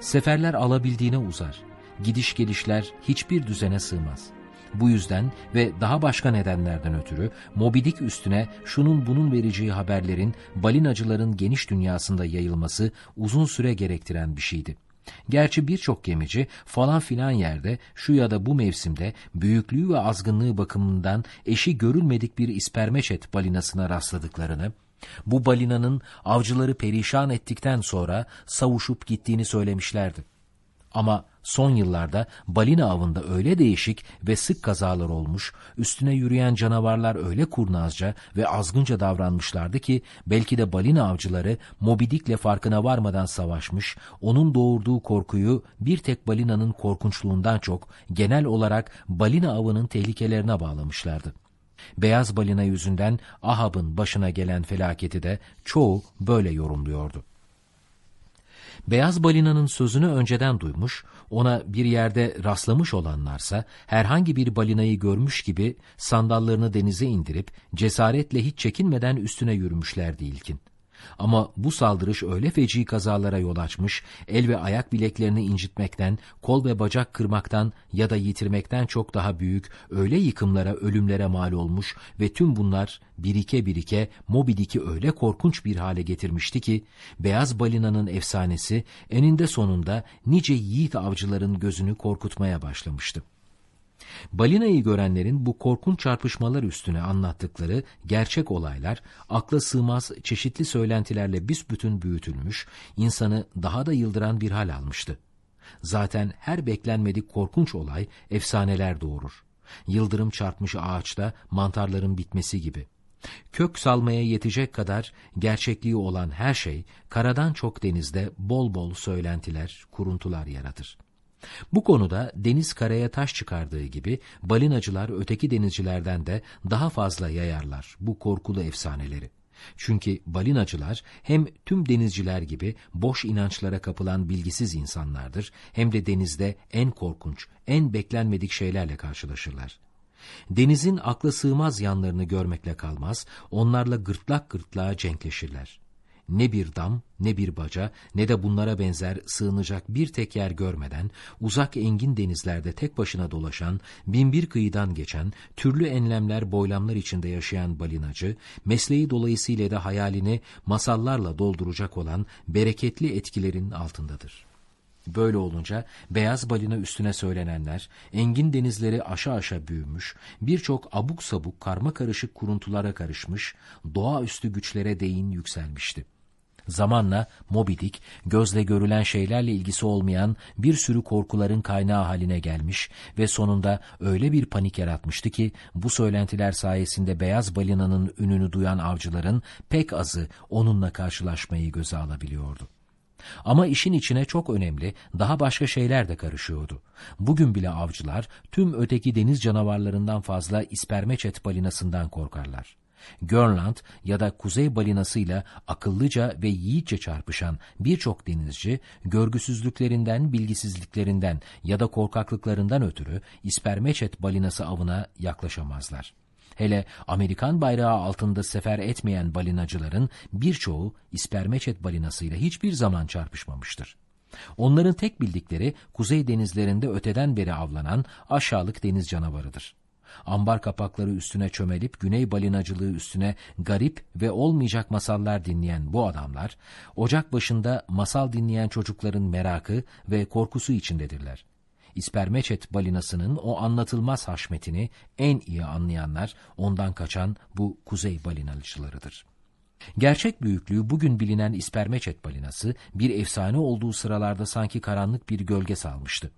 Seferler alabildiğine uzar. Gidiş gelişler hiçbir düzene sığmaz. Bu yüzden ve daha başka nedenlerden ötürü Moby Dick üstüne şunun bunun vereceği haberlerin balinacıların geniş dünyasında yayılması uzun süre gerektiren bir şeydi. Gerçi birçok gemici falan filan yerde şu ya da bu mevsimde büyüklüğü ve azgınlığı bakımından eşi görülmedik bir ispermeçet balinasına rastladıklarını, bu balinanın avcıları perişan ettikten sonra savuşup gittiğini söylemişlerdi. Ama son yıllarda balina avında öyle değişik ve sık kazalar olmuş, üstüne yürüyen canavarlar öyle kurnazca ve azgınca davranmışlardı ki belki de balina avcıları Mobidik'le farkına varmadan savaşmış, onun doğurduğu korkuyu bir tek balinanın korkunçluğundan çok genel olarak balina avının tehlikelerine bağlamışlardı. Beyaz balina yüzünden Ahab'ın başına gelen felaketi de çoğu böyle yorumluyordu. Beyaz balinanın sözünü önceden duymuş, ona bir yerde rastlamış olanlarsa herhangi bir balinayı görmüş gibi sandallarını denize indirip cesaretle hiç çekinmeden üstüne yürümüşlerdi ilkin. Ama bu saldırış öyle feci kazalara yol açmış, el ve ayak bileklerini incitmekten, kol ve bacak kırmaktan ya da yitirmekten çok daha büyük, öyle yıkımlara, ölümlere mal olmuş ve tüm bunlar birike birike Moby öyle korkunç bir hale getirmişti ki, beyaz balinanın efsanesi eninde sonunda nice yiğit avcıların gözünü korkutmaya başlamıştı. Balinayı görenlerin bu korkunç çarpışmalar üstüne anlattıkları gerçek olaylar akla sığmaz çeşitli söylentilerle büsbütün büyütülmüş, insanı daha da yıldıran bir hal almıştı. Zaten her beklenmedik korkunç olay efsaneler doğurur. Yıldırım çarpmış ağaçta mantarların bitmesi gibi. Kök salmaya yetecek kadar gerçekliği olan her şey karadan çok denizde bol bol söylentiler, kuruntular yaratır. Bu konuda deniz karaya taş çıkardığı gibi balinacılar öteki denizcilerden de daha fazla yayarlar bu korkulu efsaneleri. Çünkü balinacılar hem tüm denizciler gibi boş inançlara kapılan bilgisiz insanlardır hem de denizde en korkunç, en beklenmedik şeylerle karşılaşırlar. Denizin akla sığmaz yanlarını görmekle kalmaz, onlarla gırtlak gırtlağa cenkleşirler ne bir dam, ne bir baca, ne de bunlara benzer sığınacak bir tek yer görmeden, uzak engin denizlerde tek başına dolaşan, binbir kıyıdan geçen, türlü enlemler boylamlar içinde yaşayan balinacı, mesleği dolayısıyla da hayalini masallarla dolduracak olan bereketli etkilerin altındadır. Böyle olunca beyaz balina üstüne söylenenler, engin denizleri aşa aşa büyümüş, birçok abuk sabuk karma karışık kuruntulara karışmış, doğaüstü güçlere değin yükselmişti. Zamanla Moby Dick, gözle görülen şeylerle ilgisi olmayan bir sürü korkuların kaynağı haline gelmiş ve sonunda öyle bir panik yaratmıştı ki bu söylentiler sayesinde beyaz balinanın ününü duyan avcıların pek azı onunla karşılaşmayı göze alabiliyordu. Ama işin içine çok önemli, daha başka şeyler de karışıyordu. Bugün bile avcılar tüm öteki deniz canavarlarından fazla ispermeçet balinasından korkarlar. Grönland ya da kuzey balinasıyla akıllıca ve yiğitçe çarpışan birçok denizci, görgüsüzlüklerinden, bilgisizliklerinden ya da korkaklıklarından ötürü ispermeçet balinası avına yaklaşamazlar. Hele Amerikan bayrağı altında sefer etmeyen balinacıların birçoğu ispermeçet balinasıyla hiçbir zaman çarpışmamıştır. Onların tek bildikleri kuzey denizlerinde öteden beri avlanan aşağılık deniz canavarıdır ambar kapakları üstüne çömelip güney balinacılığı üstüne garip ve olmayacak masallar dinleyen bu adamlar, ocak başında masal dinleyen çocukların merakı ve korkusu içindedirler. İspermeçet balinasının o anlatılmaz haşmetini en iyi anlayanlar ondan kaçan bu kuzey balinalıcılarıdır. Gerçek büyüklüğü bugün bilinen ispermeçet balinası bir efsane olduğu sıralarda sanki karanlık bir gölge salmıştı.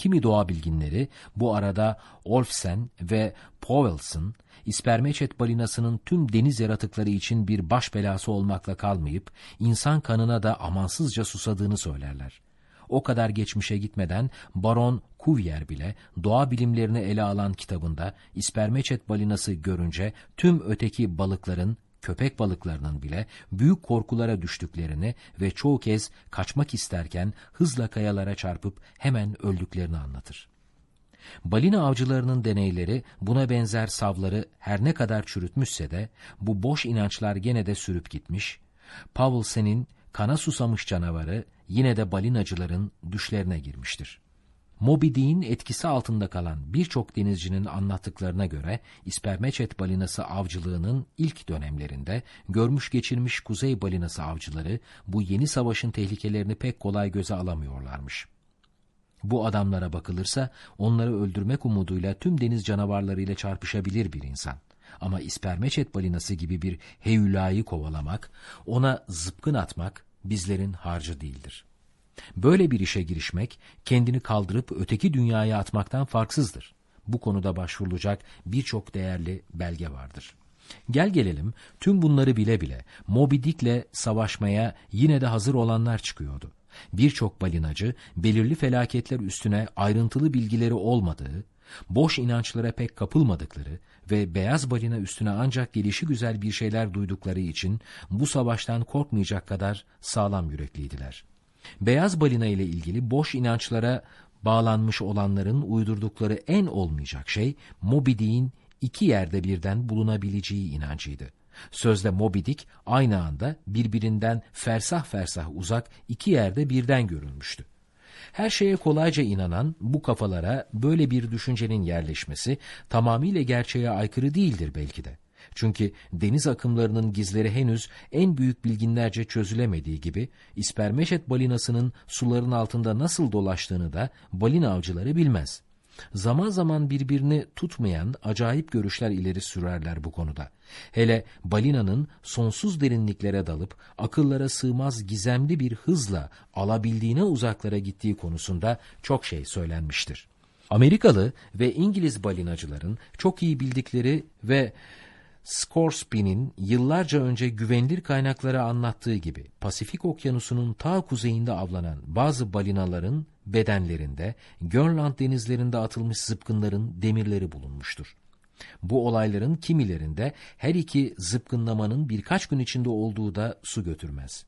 Kimi doğa bilginleri bu arada Olfsen ve Powellson, ispermeçet balinasının tüm deniz yaratıkları için bir baş belası olmakla kalmayıp insan kanına da amansızca susadığını söylerler. O kadar geçmişe gitmeden Baron Cuvier bile doğa bilimlerini ele alan kitabında ispermeçet balinası görünce tüm öteki balıkların köpek balıklarının bile büyük korkulara düştüklerini ve çoğu kez kaçmak isterken hızla kayalara çarpıp hemen öldüklerini anlatır. Balina avcılarının deneyleri buna benzer savları her ne kadar çürütmüşse de bu boş inançlar gene de sürüp gitmiş, Paulsen'in kana susamış canavarı yine de balinacıların düşlerine girmiştir. Moby Dick'in etkisi altında kalan birçok denizcinin anlattıklarına göre ispermeçet balinası avcılığının ilk dönemlerinde görmüş geçirmiş kuzey balinası avcıları bu yeni savaşın tehlikelerini pek kolay göze alamıyorlarmış. Bu adamlara bakılırsa onları öldürmek umuduyla tüm deniz canavarlarıyla çarpışabilir bir insan. Ama ispermeçet balinası gibi bir heyulayı kovalamak, ona zıpkın atmak bizlerin harcı değildir. Böyle bir işe girişmek, kendini kaldırıp öteki dünyaya atmaktan farksızdır. Bu konuda başvurulacak birçok değerli belge vardır. Gel gelelim tüm bunları bile bile Moby Dick'le savaşmaya yine de hazır olanlar çıkıyordu. Birçok balinacı belirli felaketler üstüne ayrıntılı bilgileri olmadığı, boş inançlara pek kapılmadıkları ve beyaz balina üstüne ancak gelişi güzel bir şeyler duydukları için bu savaştan korkmayacak kadar sağlam yürekliydiler. Beyaz balina ile ilgili boş inançlara bağlanmış olanların uydurdukları en olmayacak şey Moby Dick'in iki yerde birden bulunabileceği inancıydı. Sözde Moby Dick aynı anda birbirinden fersah fersah uzak iki yerde birden görülmüştü. Her şeye kolayca inanan bu kafalara böyle bir düşüncenin yerleşmesi tamamıyla gerçeğe aykırı değildir belki de. Çünkü deniz akımlarının gizleri henüz en büyük bilginlerce çözülemediği gibi ispermeşet balinasının suların altında nasıl dolaştığını da balina avcıları bilmez. Zaman zaman birbirini tutmayan acayip görüşler ileri sürerler bu konuda. Hele balinanın sonsuz derinliklere dalıp akıllara sığmaz gizemli bir hızla alabildiğine uzaklara gittiği konusunda çok şey söylenmiştir. Amerikalı ve İngiliz balinacıların çok iyi bildikleri ve Scoresby'nin yıllarca önce güvenilir kaynaklara anlattığı gibi Pasifik Okyanusu'nun ta kuzeyinde avlanan bazı balinaların bedenlerinde Grönland denizlerinde atılmış zıpkınların demirleri bulunmuştur. Bu olayların kimilerinde her iki zıpkınlamanın birkaç gün içinde olduğu da su götürmez.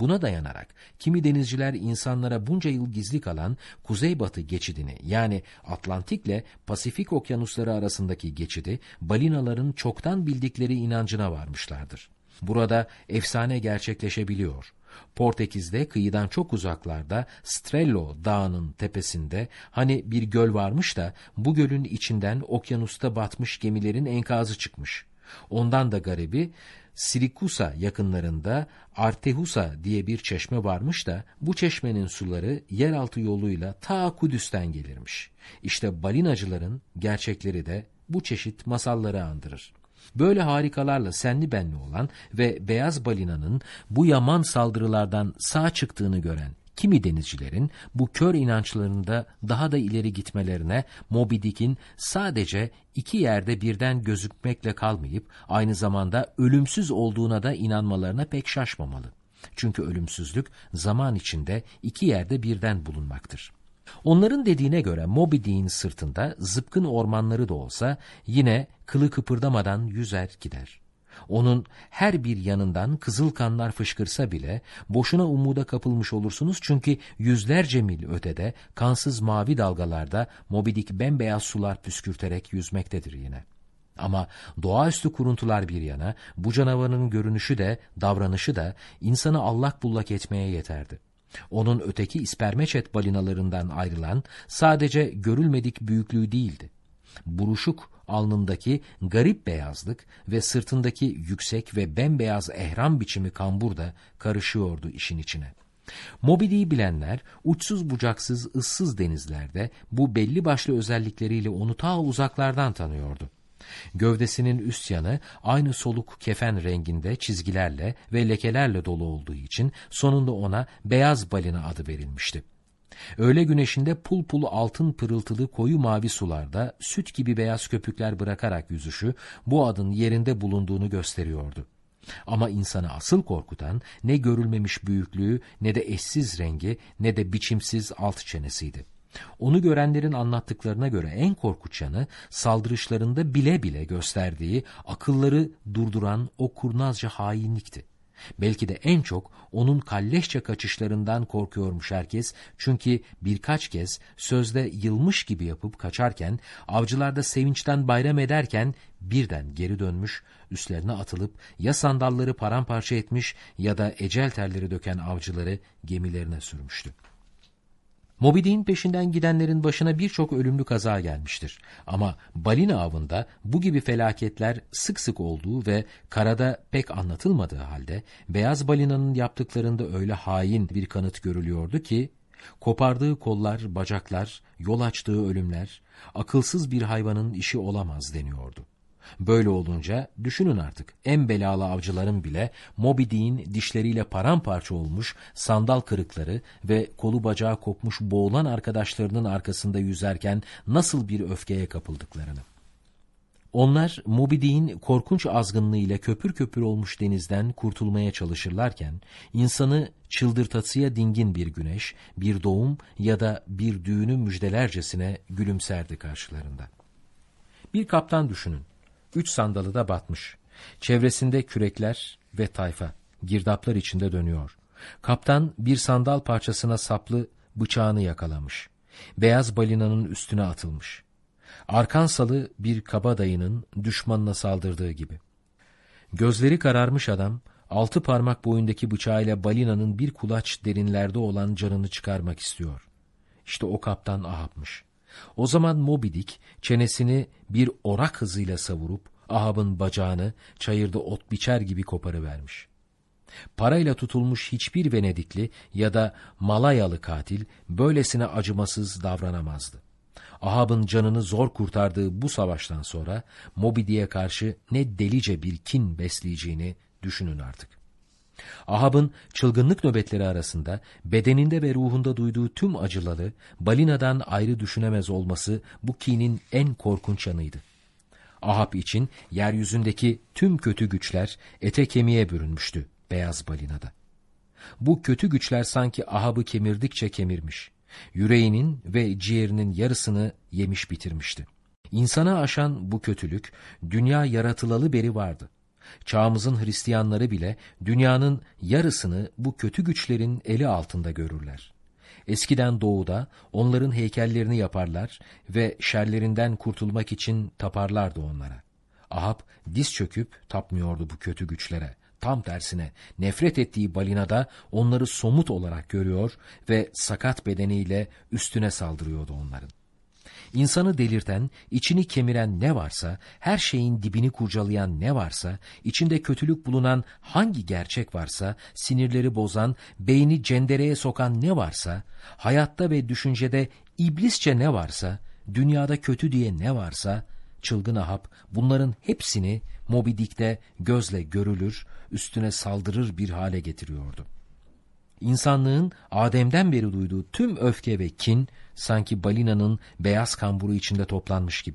Buna dayanarak kimi denizciler insanlara bunca yıl gizli kalan kuzeybatı geçidini yani Atlantik ile Pasifik okyanusları arasındaki geçidi balinaların çoktan bildikleri inancına varmışlardır. Burada efsane gerçekleşebiliyor. Portekiz'de kıyıdan çok uzaklarda Strello dağının tepesinde hani bir göl varmış da bu gölün içinden okyanusta batmış gemilerin enkazı çıkmış. Ondan da garibi Sirikusa yakınlarında Artehusa diye bir çeşme varmış da bu çeşmenin suları yeraltı yoluyla ta Kudüs'ten gelirmiş. İşte balinacıların gerçekleri de bu çeşit masalları andırır. Böyle harikalarla senli benli olan ve beyaz balinanın bu yaman saldırılardan sağ çıktığını gören kimi denizcilerin bu kör inançlarında daha da ileri gitmelerine Moby Dick'in sadece iki yerde birden gözükmekle kalmayıp aynı zamanda ölümsüz olduğuna da inanmalarına pek şaşmamalı. Çünkü ölümsüzlük zaman içinde iki yerde birden bulunmaktır. Onların dediğine göre Moby Dick'in sırtında zıpkın ormanları da olsa yine kılı kıpırdamadan yüzer gider. Onun her bir yanından kızıl kanlar fışkırsa bile boşuna umuda kapılmış olursunuz çünkü yüzlerce mil ötede kansız mavi dalgalarda Mobidik bembeyaz sular püskürterek yüzmektedir yine. Ama doğaüstü kuruntular bir yana bu canavarın görünüşü de davranışı da insanı allak bullak etmeye yeterdi. Onun öteki ispermeçet balinalarından ayrılan sadece görülmedik büyüklüğü değildi. Buruşuk alnındaki garip beyazlık ve sırtındaki yüksek ve bembeyaz ehram biçimi kambur da karışıyordu işin içine. Moby bilenler uçsuz bucaksız ıssız denizlerde bu belli başlı özellikleriyle onu ta uzaklardan tanıyordu. Gövdesinin üst yanı aynı soluk kefen renginde çizgilerle ve lekelerle dolu olduğu için sonunda ona beyaz balina adı verilmişti. Öğle güneşinde pul pul altın pırıltılı koyu mavi sularda süt gibi beyaz köpükler bırakarak yüzüşü bu adın yerinde bulunduğunu gösteriyordu. Ama insanı asıl korkutan ne görülmemiş büyüklüğü ne de eşsiz rengi ne de biçimsiz alt çenesiydi. Onu görenlerin anlattıklarına göre en korkunç yanı saldırışlarında bile bile gösterdiği akılları durduran o kurnazca hainlikti. Belki de en çok onun kalleşçe kaçışlarından korkuyormuş herkes. Çünkü birkaç kez sözde yılmış gibi yapıp kaçarken, avcılarda sevinçten bayram ederken birden geri dönmüş, üstlerine atılıp ya sandalları paramparça etmiş ya da ecel terleri döken avcıları gemilerine sürmüştü. Moby peşinden gidenlerin başına birçok ölümlü kaza gelmiştir. Ama balina avında bu gibi felaketler sık sık olduğu ve karada pek anlatılmadığı halde beyaz balinanın yaptıklarında öyle hain bir kanıt görülüyordu ki kopardığı kollar, bacaklar, yol açtığı ölümler akılsız bir hayvanın işi olamaz deniyordu. Böyle olunca düşünün artık en belalı avcıların bile Moby Dick'in dişleriyle paramparça olmuş sandal kırıkları ve kolu bacağı kopmuş boğulan arkadaşlarının arkasında yüzerken nasıl bir öfkeye kapıldıklarını. Onlar Moby Dick'in korkunç azgınlığıyla köpür köpür olmuş denizden kurtulmaya çalışırlarken, insanı çıldırtasıya dingin bir güneş, bir doğum ya da bir düğünü müjdelercesine gülümserdi karşılarında. Bir kaptan düşünün. Üç sandalı da batmış. Çevresinde kürekler ve tayfa, girdaplar içinde dönüyor. Kaptan bir sandal parçasına saplı bıçağını yakalamış. Beyaz balinanın üstüne atılmış. Arkansalı bir kabadayının düşmanına saldırdığı gibi. Gözleri kararmış adam, altı parmak boyundaki bıçağıyla balinanın bir kulaç derinlerde olan canını çıkarmak istiyor. İşte o kaptan Ahab'mış. O zaman Moby Dick çenesini bir orak hızıyla savurup Ahab'ın bacağını çayırda ot biçer gibi koparıvermiş. Parayla tutulmuş hiçbir Venedikli ya da Malayalı katil böylesine acımasız davranamazdı. Ahab'ın canını zor kurtardığı bu savaştan sonra Moby Dick'e karşı ne delice bir kin besleyeceğini düşünün artık. Ahab'ın çılgınlık nöbetleri arasında bedeninde ve ruhunda duyduğu tüm acıları balinadan ayrı düşünemez olması bu kinin en korkunç yanıydı. Ahab için yeryüzündeki tüm kötü güçler ete kemiğe bürünmüştü beyaz balinada. Bu kötü güçler sanki Ahab'ı kemirdikçe kemirmiş. Yüreğinin ve ciğerinin yarısını yemiş bitirmişti. İnsana aşan bu kötülük dünya yaratılalı beri vardı. Çağımızın Hristiyanları bile dünyanın yarısını bu kötü güçlerin eli altında görürler. Eskiden doğuda onların heykellerini yaparlar ve şerlerinden kurtulmak için taparlardı onlara. Ahab diz çöküp tapmıyordu bu kötü güçlere. Tam tersine nefret ettiği balinada onları somut olarak görüyor ve sakat bedeniyle üstüne saldırıyordu onların. İnsanı delirten, içini kemiren ne varsa, her şeyin dibini kurcalayan ne varsa, içinde kötülük bulunan hangi gerçek varsa, sinirleri bozan, beyni cendereye sokan ne varsa, hayatta ve düşüncede iblisçe ne varsa, dünyada kötü diye ne varsa, çılgın Ahab bunların hepsini Moby Dick'te gözle görülür, üstüne saldırır bir hale getiriyordu. İnsanlığın Adem'den beri duyduğu tüm öfke ve kin sanki balinanın beyaz kamburu içinde toplanmış gibi.